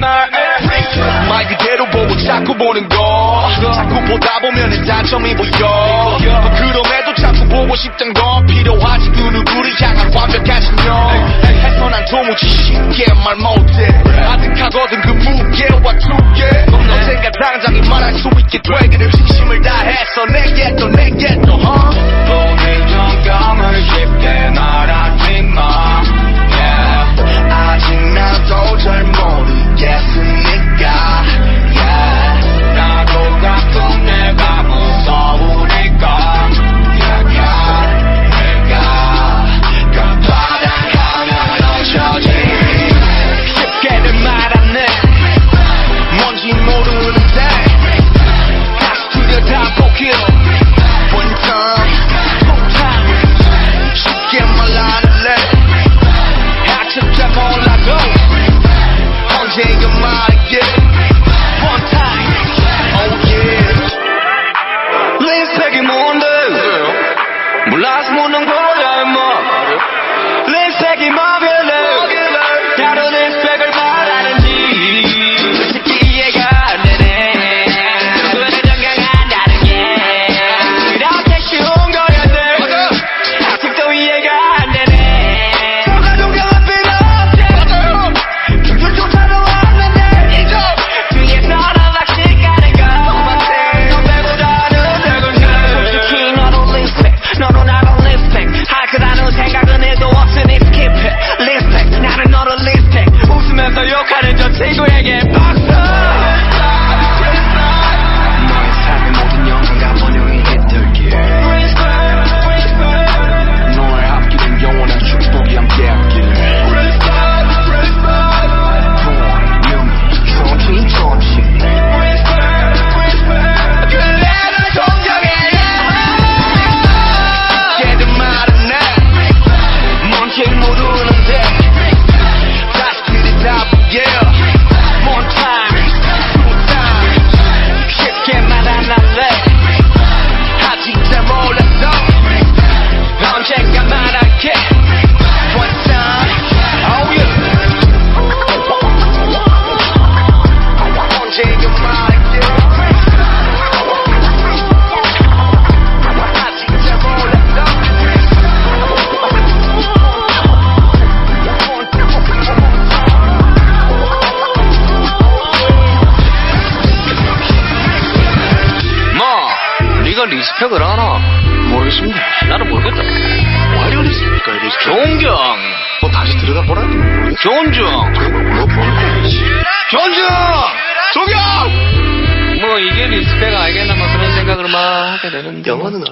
말 그대로 보고 자꾸 보는 거. 자꾸 보다 보면은 단점이 보여. 그럼에도 자꾸 보고 싶던 건 필요하지 그 누구를 향한 완벽한 신념. 해서 난 도무지 쉽게 말 못해. 아득하거든 그 무게와 두개 언젠가 당장이 말할 수 있게 되기를 진심을 다해서 내게 또 내게 우리가 respect를 하나? 모르겠습니다. 나는 모르겠다. why respect일까, respect? 존경! 뭐 다시 들여다보라? 존중! 뭐 보는 거지? 존중! 존경! 뭐 이게 respect 알겠나 뭐 그런 생각으로 막 하게 되는데 영어는